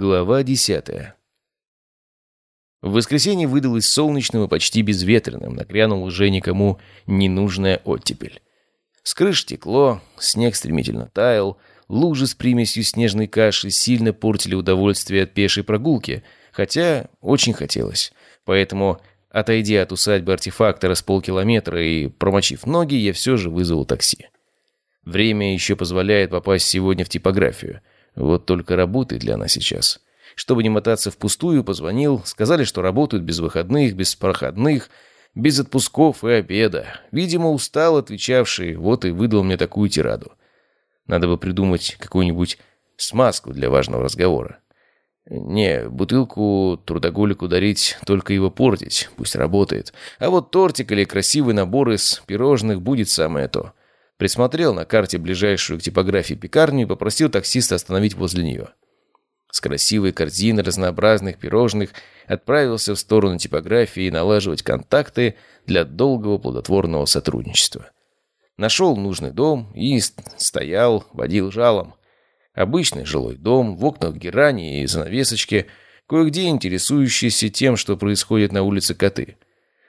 Глава десятая. В воскресенье выдалось солнечным и почти безветренным, нагрянул уже никому ненужная оттепель. С крыш текло, снег стремительно таял, лужи с примесью снежной каши сильно портили удовольствие от пешей прогулки, хотя очень хотелось. Поэтому, отойдя от усадьбы артефактора с полкилометра и промочив ноги, я все же вызвал такси. Время еще позволяет попасть сегодня в типографию – вот только работает ли она сейчас? Чтобы не мотаться впустую, позвонил. Сказали, что работают без выходных, без проходных, без отпусков и обеда. Видимо, устал отвечавший, вот и выдал мне такую тираду. Надо бы придумать какую-нибудь смазку для важного разговора. Не, бутылку трудоголику дарить, только его портить, пусть работает. А вот тортик или красивый набор из пирожных будет самое то. Присмотрел на карте ближайшую к типографии пекарню и попросил таксиста остановить возле нее. С красивой корзиной разнообразных пирожных отправился в сторону типографии налаживать контакты для долгого плодотворного сотрудничества. Нашел нужный дом и стоял, водил жалом. Обычный жилой дом, в окнах герани и занавесочки, кое-где интересующийся тем, что происходит на улице коты –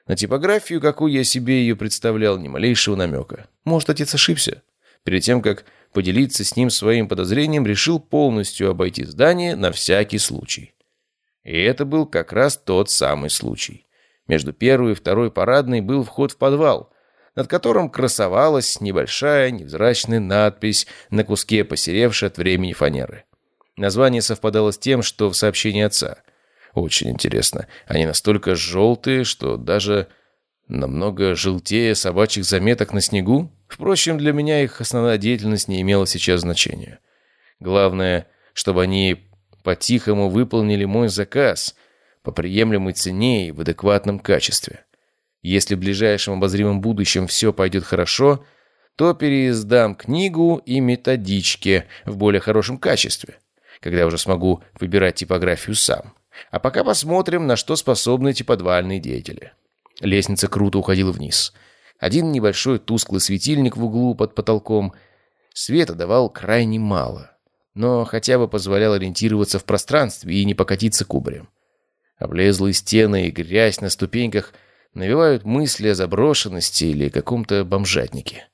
на типографию, какую я себе ее представлял, ни малейшего намека. Может, отец ошибся? Перед тем, как поделиться с ним своим подозрением, решил полностью обойти здание на всякий случай. И это был как раз тот самый случай. Между первой и второй парадной был вход в подвал, над которым красовалась небольшая невзрачная надпись на куске посеревшей от времени фанеры. Название совпадало с тем, что в сообщении отца – очень интересно. Они настолько желтые, что даже намного желтее собачьих заметок на снегу? Впрочем, для меня их основная деятельность не имела сейчас значения. Главное, чтобы они по-тихому выполнили мой заказ по приемлемой цене и в адекватном качестве. Если в ближайшем обозримом будущем все пойдет хорошо, то переиздам книгу и методички в более хорошем качестве, когда уже смогу выбирать типографию сам. А пока посмотрим, на что способны эти подвальные деятели. Лестница круто уходила вниз. Один небольшой тусклый светильник в углу под потолком. Света давал крайне мало, но хотя бы позволял ориентироваться в пространстве и не покатиться кубарем. Облезлые стены и грязь на ступеньках навевают мысли о заброшенности или каком-то бомжатнике.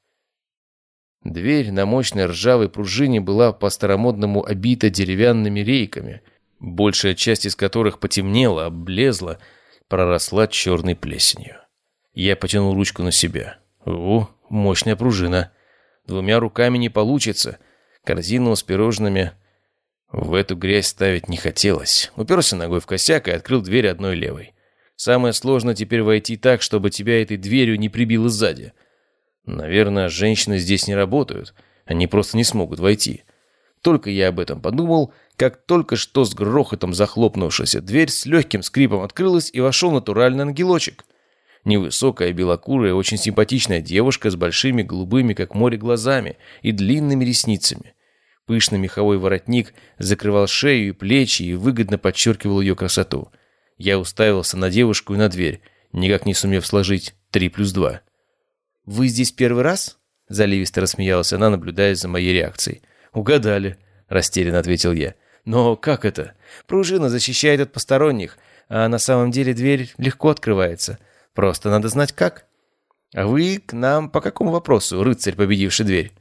Дверь на мощной ржавой пружине была по-старомодному обита деревянными рейками — большая часть из которых потемнела, облезла, проросла черной плесенью. Я потянул ручку на себя. О, мощная пружина. Двумя руками не получится. Корзину с пирожными в эту грязь ставить не хотелось. Уперся ногой в косяк и открыл дверь одной левой. Самое сложное теперь войти так, чтобы тебя этой дверью не прибило сзади. Наверное, женщины здесь не работают. Они просто не смогут войти. Только я об этом подумал, как только что с грохотом захлопнувшаяся дверь с легким скрипом открылась и вошел натуральный ангелочек. Невысокая, белокурая, очень симпатичная девушка с большими голубыми, как море, глазами и длинными ресницами. Пышный меховой воротник закрывал шею и плечи и выгодно подчеркивал ее красоту. Я уставился на девушку и на дверь, никак не сумев сложить три плюс два. «Вы здесь первый раз?» Заливисто рассмеялась она, наблюдая за моей реакцией. «Угадали», — растерянно ответил я. «Но как это? Пружина защищает от посторонних, а на самом деле дверь легко открывается. Просто надо знать как». «А вы к нам по какому вопросу, рыцарь, победивший дверь?»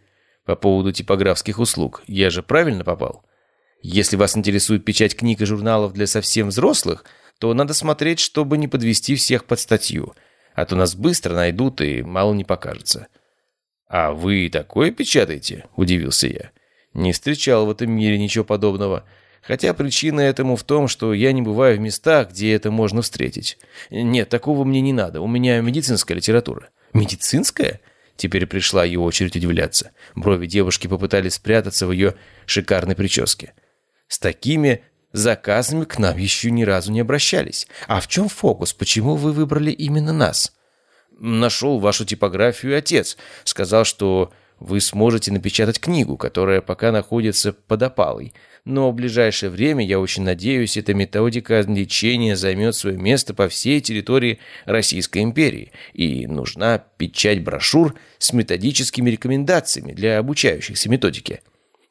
«По поводу типографских услуг. Я же правильно попал?» «Если вас интересует печать книг и журналов для совсем взрослых, то надо смотреть, чтобы не подвести всех под статью, а то нас быстро найдут и мало не покажется». «А вы такое печатаете?» – удивился я. Не встречал в этом мире ничего подобного. Хотя причина этому в том, что я не бываю в местах, где это можно встретить. Нет, такого мне не надо. У меня медицинская литература. Медицинская? Теперь пришла ее очередь удивляться. Брови девушки попытались спрятаться в ее шикарной прическе. С такими заказами к нам еще ни разу не обращались. А в чем фокус? Почему вы выбрали именно нас? Нашел вашу типографию отец. Сказал, что вы сможете напечатать книгу, которая пока находится под опалой. Но в ближайшее время, я очень надеюсь, эта методика лечения займет свое место по всей территории Российской империи. И нужна печать брошюр с методическими рекомендациями для обучающихся методике.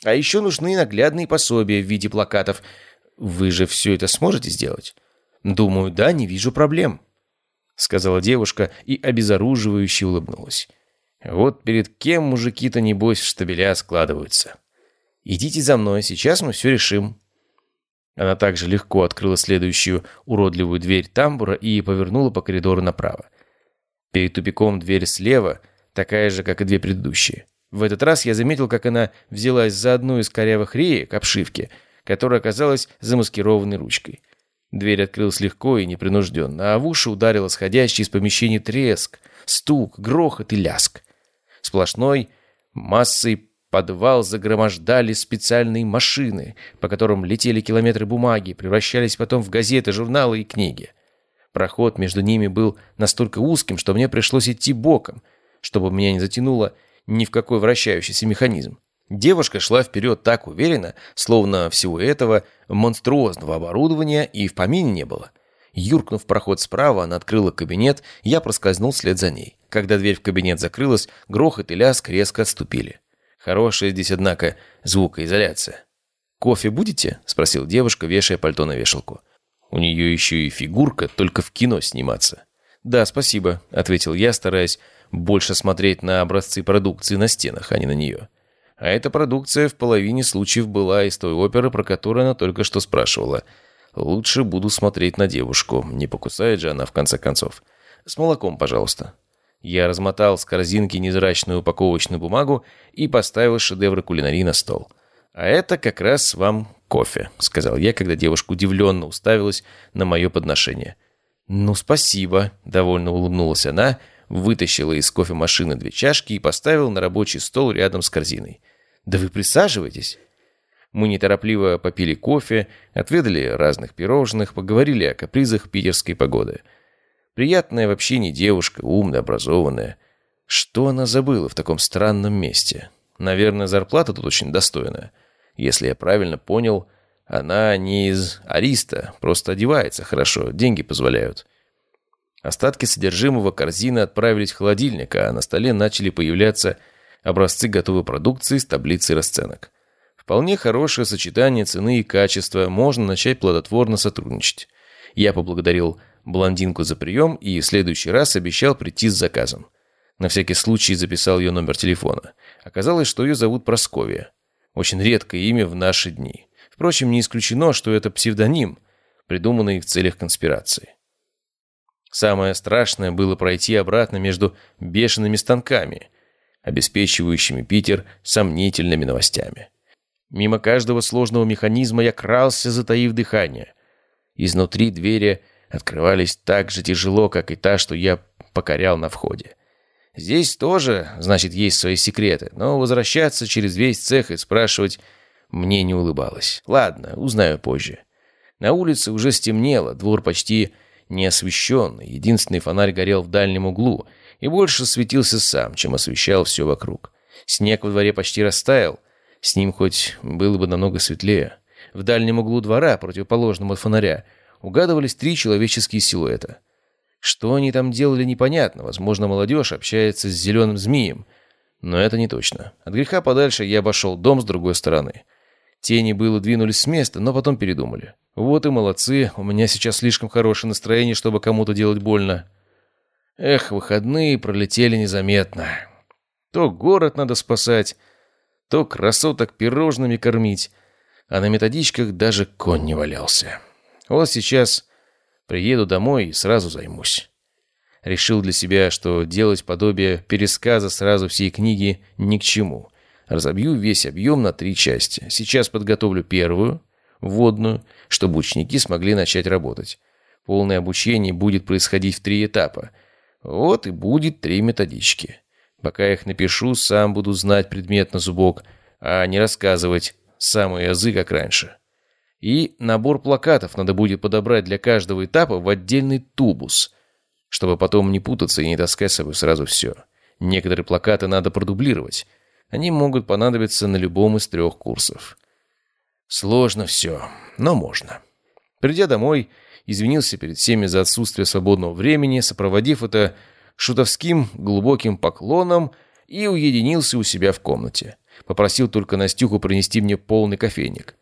А еще нужны наглядные пособия в виде плакатов. Вы же все это сможете сделать? Думаю, да, не вижу проблем. Сказала девушка и обезоруживающе улыбнулась. Вот перед кем мужики-то, небось, в штабеля складываются. Идите за мной, сейчас мы все решим. Она также легко открыла следующую уродливую дверь тамбура и повернула по коридору направо. Перед тупиком дверь слева, такая же, как и две предыдущие. В этот раз я заметил, как она взялась за одну из корявых реек обшивки, которая оказалась замаскированной ручкой. Дверь открылась легко и непринужденно, а в уши ударило сходящий из помещения треск, стук, грохот и ляск. Сплошной массой подвал загромождали специальные машины, по которым летели километры бумаги, превращались потом в газеты, журналы и книги. Проход между ними был настолько узким, что мне пришлось идти боком, чтобы меня не затянуло ни в какой вращающийся механизм. Девушка шла вперед так уверенно, словно всего этого монструозного оборудования и в помине не было. Юркнув в проход справа, она открыла кабинет, я проскользнул вслед за ней. Когда дверь в кабинет закрылась, грохот и лязг резко отступили. Хорошая здесь, однако, звукоизоляция. «Кофе будете?» – спросила девушка, вешая пальто на вешалку. У нее еще и фигурка, только в кино сниматься. «Да, спасибо», – ответил я, стараясь больше смотреть на образцы продукции на стенах, а не на нее. А эта продукция в половине случаев была из той оперы, про которую она только что спрашивала. Лучше буду смотреть на девушку, не покусает же она в конце концов. С молоком, пожалуйста. Я размотал с корзинки незрачную упаковочную бумагу и поставил шедевры кулинарии на стол. «А это как раз вам кофе», — сказал я, когда девушка удивленно уставилась на мое подношение. «Ну, спасибо», — довольно улыбнулась она, — вытащила из кофемашины две чашки и поставила на рабочий стол рядом с корзиной. «Да вы присаживайтесь!» Мы неторопливо попили кофе, отведали разных пирожных, поговорили о капризах питерской погоды. Приятная в общении девушка, умная, образованная. Что она забыла в таком странном месте? Наверное, зарплата тут очень достойная. Если я правильно понял, она не из Ариста, просто одевается хорошо, деньги позволяют. Остатки содержимого корзины отправились в холодильник, а на столе начали появляться образцы готовой продукции с таблицей расценок. Вполне хорошее сочетание цены и качества, можно начать плодотворно сотрудничать. Я поблагодарил блондинку за прием и в следующий раз обещал прийти с заказом. На всякий случай записал ее номер телефона. Оказалось, что ее зовут Просковия. Очень редкое имя в наши дни. Впрочем, не исключено, что это псевдоним, придуманный в целях конспирации. Самое страшное было пройти обратно между бешеными станками, обеспечивающими Питер сомнительными новостями. Мимо каждого сложного механизма я крался, затаив дыхание. Изнутри двери открывались так же тяжело, как и та, что я покорял на входе. Здесь тоже, значит, есть свои секреты, но возвращаться через весь цех и спрашивать мне не улыбалось. Ладно, узнаю позже. На улице уже стемнело, двор почти неосвещенный, единственный фонарь горел в дальнем углу и больше светился сам, чем освещал все вокруг. Снег во дворе почти растаял, с ним хоть было бы намного светлее. В дальнем углу двора, противоположном от фонаря, угадывались три человеческие силуэта. Что они там делали, непонятно. Возможно, молодежь общается с зеленым змеем. Но это не точно. От греха подальше я обошел дом с другой стороны. Тени было двинулись с места, но потом передумали. Вот и молодцы, у меня сейчас слишком хорошее настроение, чтобы кому-то делать больно. Эх, выходные пролетели незаметно. То город надо спасать, то красоток пирожными кормить, а на методичках даже конь не валялся. Вот сейчас приеду домой и сразу займусь. Решил для себя, что делать подобие пересказа сразу всей книги ни к чему. Разобью весь объем на три части. Сейчас подготовлю первую — вводную, чтобы ученики смогли начать работать. Полное обучение будет происходить в три этапа. Вот и будет три методички. Пока их напишу, сам буду знать предмет на зубок, а не рассказывать самые язык, как раньше. И набор плакатов надо будет подобрать для каждого этапа в отдельный тубус, чтобы потом не путаться и не таскать с собой сразу все. Некоторые плакаты надо продублировать. Они могут понадобиться на любом из трех курсов. Сложно все, но можно. Придя домой, извинился перед всеми за отсутствие свободного времени, сопроводив это шутовским глубоким поклоном и уединился у себя в комнате. Попросил только Настюху принести мне полный кофейник.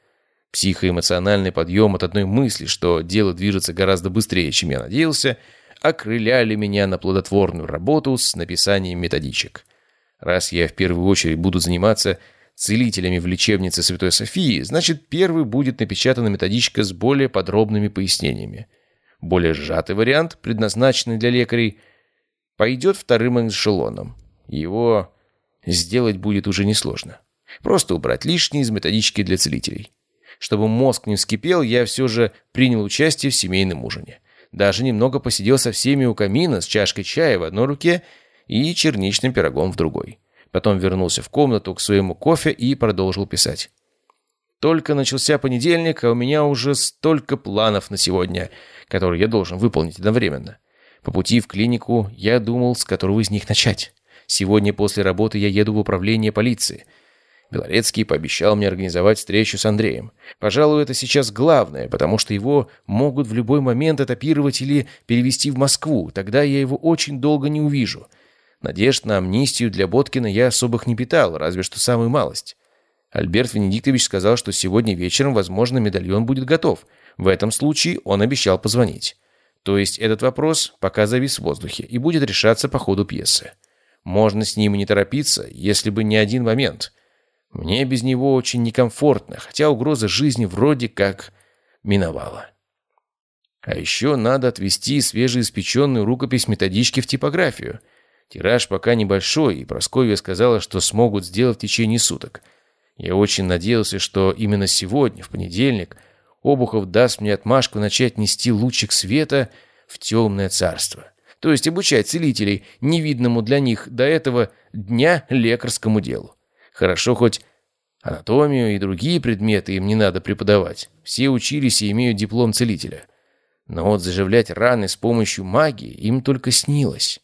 Психоэмоциональный подъем от одной мысли, что дело движется гораздо быстрее, чем я надеялся, окрыляли меня на плодотворную работу с написанием методичек. Раз я в первую очередь буду заниматься целителями в лечебнице Святой Софии, значит, первый будет напечатана методичка с более подробными пояснениями. Более сжатый вариант, предназначенный для лекарей, пойдет вторым эшелоном. Его сделать будет уже несложно. Просто убрать лишнее из методички для целителей. Чтобы мозг не вскипел, я все же принял участие в семейном ужине. Даже немного посидел со всеми у камина с чашкой чая в одной руке и черничным пирогом в другой. Потом вернулся в комнату к своему кофе и продолжил писать. Только начался понедельник, а у меня уже столько планов на сегодня, которые я должен выполнить одновременно. По пути в клинику я думал, с которого из них начать. Сегодня после работы я еду в управление полиции. Белорецкий пообещал мне организовать встречу с Андреем. Пожалуй, это сейчас главное, потому что его могут в любой момент этапировать или перевести в Москву. Тогда я его очень долго не увижу. Надежд на амнистию для Боткина я особых не питал, разве что самую малость. Альберт Венедиктович сказал, что сегодня вечером, возможно, медальон будет готов. В этом случае он обещал позвонить. То есть этот вопрос пока завис в воздухе и будет решаться по ходу пьесы. Можно с ним не торопиться, если бы не один момент. Мне без него очень некомфортно, хотя угроза жизни вроде как миновала. А еще надо отвезти свежеиспеченную рукопись методички в типографию – Тираж пока небольшой, и Прасковья сказала, что смогут сделать в течение суток. Я очень надеялся, что именно сегодня, в понедельник, Обухов даст мне отмашку начать нести лучик света в темное царство. То есть обучать целителей, невидному для них до этого дня лекарскому делу. Хорошо хоть анатомию и другие предметы им не надо преподавать. Все учились и имеют диплом целителя. Но вот заживлять раны с помощью магии им только снилось.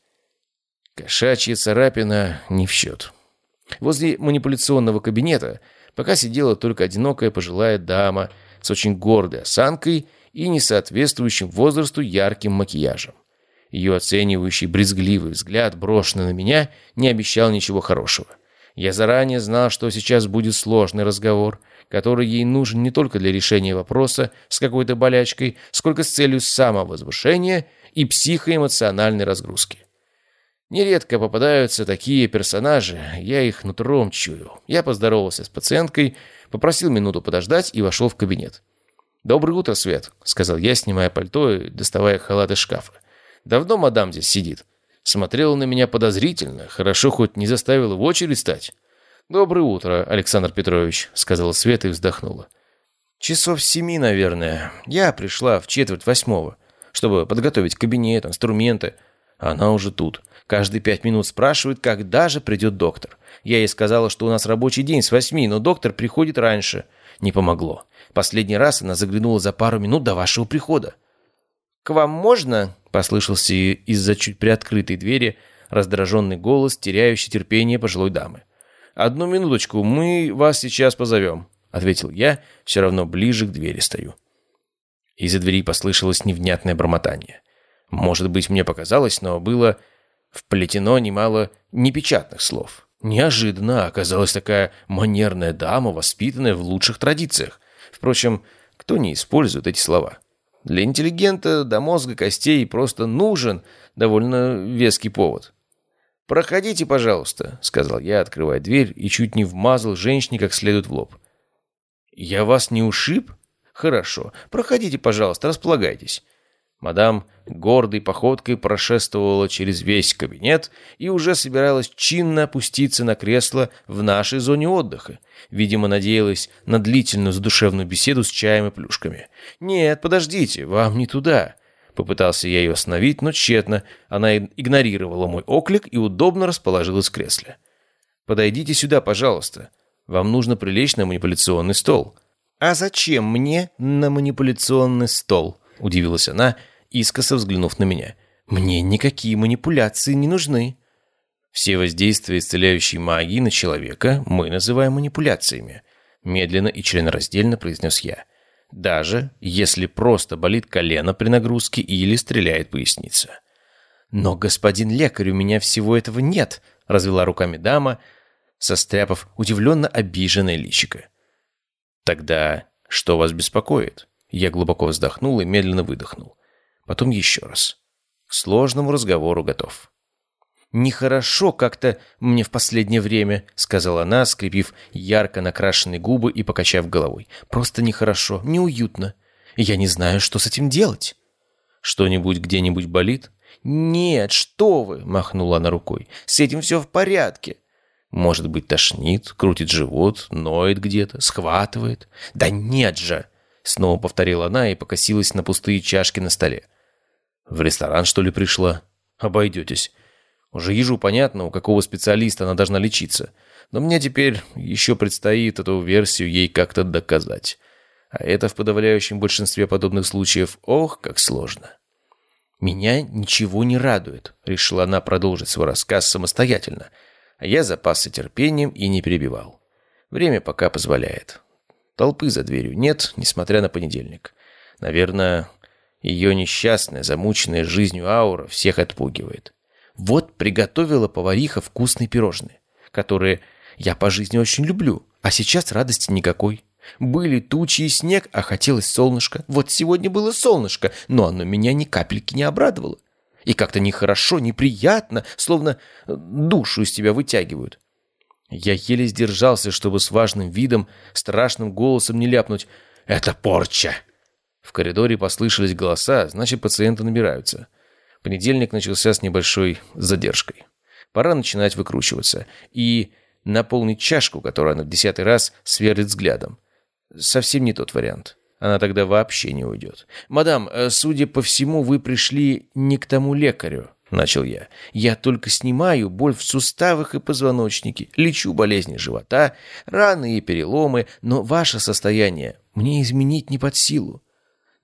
Кошачья царапина не в счет. Возле манипуляционного кабинета пока сидела только одинокая пожилая дама с очень гордой осанкой и несоответствующим возрасту ярким макияжем. Ее оценивающий брезгливый взгляд, брошенный на меня, не обещал ничего хорошего. Я заранее знал, что сейчас будет сложный разговор, который ей нужен не только для решения вопроса с какой-то болячкой, сколько с целью самовозвышения и психоэмоциональной разгрузки. Нередко попадаются такие персонажи, я их нутром чую. Я поздоровался с пациенткой, попросил минуту подождать и вошел в кабинет. «Доброе утро, Свет», — сказал я, снимая пальто и доставая халат из шкафа. «Давно мадам здесь сидит?» Смотрела на меня подозрительно, хорошо хоть не заставила в очередь стать. «Доброе утро, Александр Петрович», — сказала Света и вздохнула. «Часов семи, наверное. Я пришла в четверть восьмого, чтобы подготовить кабинет, инструменты. Она уже тут. Каждые пять минут спрашивает, когда же придет доктор. Я ей сказала, что у нас рабочий день с восьми, но доктор приходит раньше. Не помогло. Последний раз она заглянула за пару минут до вашего прихода. «К вам можно?» – послышался из-за чуть приоткрытой двери раздраженный голос, теряющий терпение пожилой дамы. «Одну минуточку, мы вас сейчас позовем», – ответил я, все равно ближе к двери стою. Из-за двери послышалось невнятное бормотание. Может быть, мне показалось, но было Вплетено немало непечатных слов. Неожиданно оказалась такая манерная дама, воспитанная в лучших традициях. Впрочем, кто не использует эти слова? Для интеллигента до мозга костей просто нужен довольно веский повод. «Проходите, пожалуйста», — сказал я, открывая дверь, и чуть не вмазал женщине как следует в лоб. «Я вас не ушиб? Хорошо. Проходите, пожалуйста, располагайтесь. Мадам гордой походкой прошествовала через весь кабинет и уже собиралась чинно опуститься на кресло в нашей зоне отдыха. Видимо, надеялась на длительную задушевную беседу с чаем и плюшками. «Нет, подождите, вам не туда». Попытался я ее остановить, но тщетно. Она игнорировала мой оклик и удобно расположилась в кресле. «Подойдите сюда, пожалуйста. Вам нужно прилечь на манипуляционный стол». «А зачем мне на манипуляционный стол?» — удивилась она, искоса взглянув на меня. «Мне никакие манипуляции не нужны». Все воздействия исцеляющей магии на человека мы называем манипуляциями. Медленно и членораздельно произнес я. Даже если просто болит колено при нагрузке или стреляет поясница. «Но, господин лекарь, у меня всего этого нет», — развела руками дама, состряпав удивленно обиженное личико. «Тогда «Что вас беспокоит?» Я глубоко вздохнул и медленно выдохнул. Потом еще раз. К сложному разговору готов. «Нехорошо как-то мне в последнее время», — сказала она, скрепив ярко накрашенные губы и покачав головой. «Просто нехорошо, неуютно. Я не знаю, что с этим делать». «Что-нибудь где-нибудь болит?» «Нет, что вы!» — махнула она рукой. «С этим все в порядке». «Может быть, тошнит, крутит живот, ноет где-то, схватывает?» «Да нет же!» — снова повторила она и покосилась на пустые чашки на столе. «В ресторан, что ли, пришла? Обойдетесь. Уже ежу понятно, у какого специалиста она должна лечиться. Но мне теперь еще предстоит эту версию ей как-то доказать. А это в подавляющем большинстве подобных случаев, ох, как сложно». «Меня ничего не радует», — решила она продолжить свой рассказ самостоятельно. А я запасся терпением и не перебивал. Время пока позволяет. Толпы за дверью нет, несмотря на понедельник. Наверное, ее несчастная, замученная жизнью аура всех отпугивает. Вот приготовила повариха вкусные пирожные, которые я по жизни очень люблю, а сейчас радости никакой. Были тучи и снег, а хотелось солнышко. Вот сегодня было солнышко, но оно меня ни капельки не обрадовало. И как-то нехорошо, неприятно, словно душу из тебя вытягивают. Я еле сдержался, чтобы с важным видом, страшным голосом не ляпнуть «Это порча!». В коридоре послышались голоса, значит, пациенты набираются. Понедельник начался с небольшой задержкой. Пора начинать выкручиваться и наполнить чашку, которую она в десятый раз сверлит взглядом. Совсем не тот вариант. Она тогда вообще не уйдет. «Мадам, э, судя по всему, вы пришли не к тому лекарю», — начал я. «Я только снимаю боль в суставах и позвоночнике, лечу болезни живота, раны и переломы, но ваше состояние мне изменить не под силу».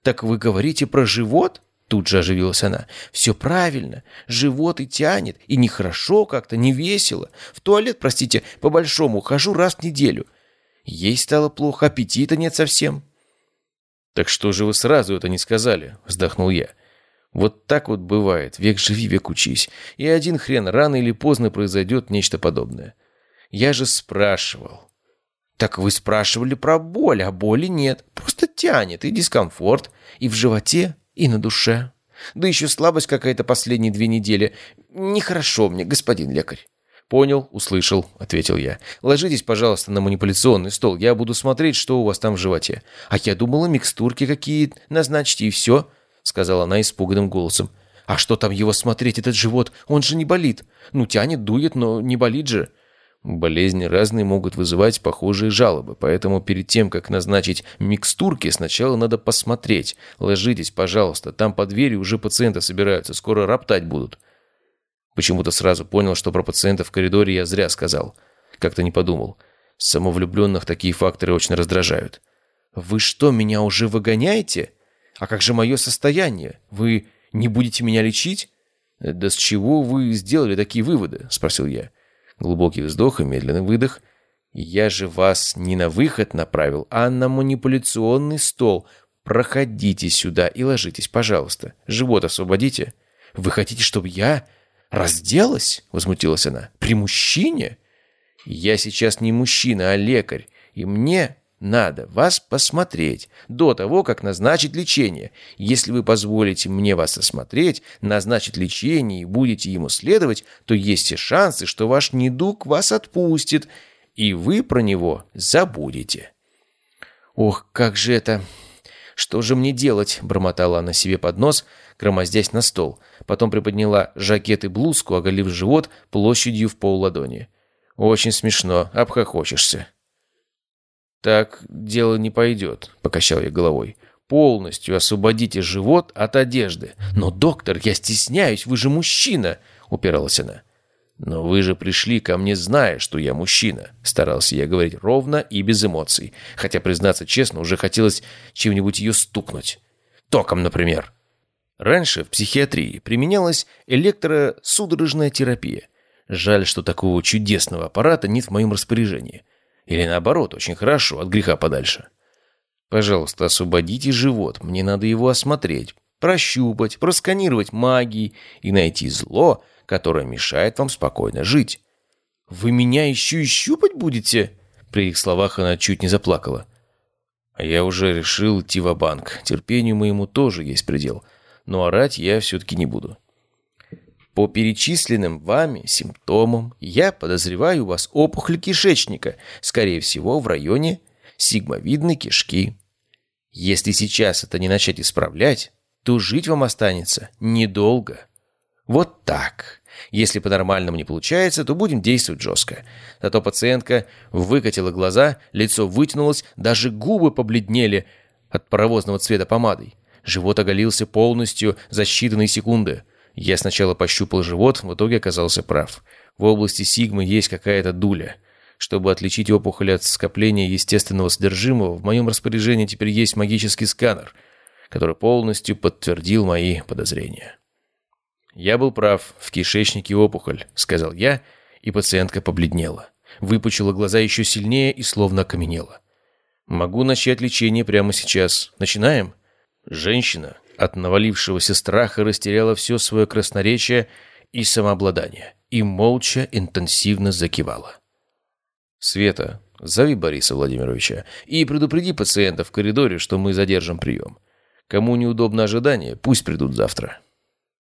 «Так вы говорите про живот?» Тут же оживилась она. «Все правильно. Живот и тянет. И нехорошо как-то, не весело. В туалет, простите, по-большому хожу раз в неделю. Ей стало плохо, аппетита нет совсем». «Так что же вы сразу это не сказали?» – вздохнул я. «Вот так вот бывает. Век живи, век учись. И один хрен, рано или поздно произойдет нечто подобное. Я же спрашивал». «Так вы спрашивали про боль, а боли нет. Просто тянет и дискомфорт. И в животе, и на душе. Да еще слабость какая-то последние две недели. Нехорошо мне, господин лекарь». «Понял, услышал», — ответил я. «Ложитесь, пожалуйста, на манипуляционный стол. Я буду смотреть, что у вас там в животе». «А я думала, микстурки какие назначите, и все», — сказала она испуганным голосом. «А что там его смотреть, этот живот? Он же не болит. Ну, тянет, дует, но не болит же». Болезни разные могут вызывать похожие жалобы, поэтому перед тем, как назначить микстурки, сначала надо посмотреть. Ложитесь, пожалуйста, там под дверью уже пациенты собираются, скоро роптать будут. Почему-то сразу понял, что про пациента в коридоре я зря сказал. Как-то не подумал. Самовлюбленных такие факторы очень раздражают. «Вы что, меня уже выгоняете? А как же мое состояние? Вы не будете меня лечить?» «Да с чего вы сделали такие выводы?» – спросил я. Глубокий вздох и медленный выдох. «Я же вас не на выход направил, а на манипуляционный стол. Проходите сюда и ложитесь, пожалуйста. Живот освободите». «Вы хотите, чтобы я «Разделась?» — возмутилась она. «При мужчине?» «Я сейчас не мужчина, а лекарь, и мне надо вас посмотреть до того, как назначить лечение. Если вы позволите мне вас осмотреть, назначить лечение и будете ему следовать, то есть и шансы, что ваш недуг вас отпустит, и вы про него забудете». «Ох, как же это... Что же мне делать?» — бормотала она себе под нос — громоздясь на стол. Потом приподняла жакет и блузку, оголив живот площадью в пол ладони. «Очень смешно, обхохочешься». «Так дело не пойдет», — покачал я головой. «Полностью освободите живот от одежды». «Но, доктор, я стесняюсь, вы же мужчина», — упиралась она. «Но вы же пришли ко мне, зная, что я мужчина», — старался я говорить ровно и без эмоций, хотя, признаться честно, уже хотелось чем-нибудь ее стукнуть. Током, например. Раньше в психиатрии применялась электросудорожная терапия. Жаль, что такого чудесного аппарата нет в моем распоряжении. Или наоборот, очень хорошо, от греха подальше. Пожалуйста, освободите живот, мне надо его осмотреть, прощупать, просканировать магией и найти зло, которое мешает вам спокойно жить. «Вы меня еще и щупать будете?» При их словах она чуть не заплакала. А я уже решил идти в банк Терпению моему тоже есть предел. Но орать я все-таки не буду. По перечисленным вами симптомам я подозреваю у вас опухоль кишечника, скорее всего, в районе сигмовидной кишки. Если сейчас это не начать исправлять, то жить вам останется недолго. Вот так. Если по-нормальному не получается, то будем действовать жестко. Зато пациентка выкатила глаза, лицо вытянулось, даже губы побледнели от паровозного цвета помадой. Живот оголился полностью за считанные секунды. Я сначала пощупал живот, в итоге оказался прав. В области сигмы есть какая-то дуля. Чтобы отличить опухоль от скопления естественного содержимого, в моем распоряжении теперь есть магический сканер, который полностью подтвердил мои подозрения. «Я был прав, в кишечнике опухоль», — сказал я, и пациентка побледнела. Выпучила глаза еще сильнее и словно окаменела. «Могу начать лечение прямо сейчас. Начинаем?» Женщина от навалившегося страха растеряла все свое красноречие и самообладание и молча интенсивно закивала. «Света, зови Бориса Владимировича и предупреди пациента в коридоре, что мы задержим прием. Кому неудобно ожидание, пусть придут завтра».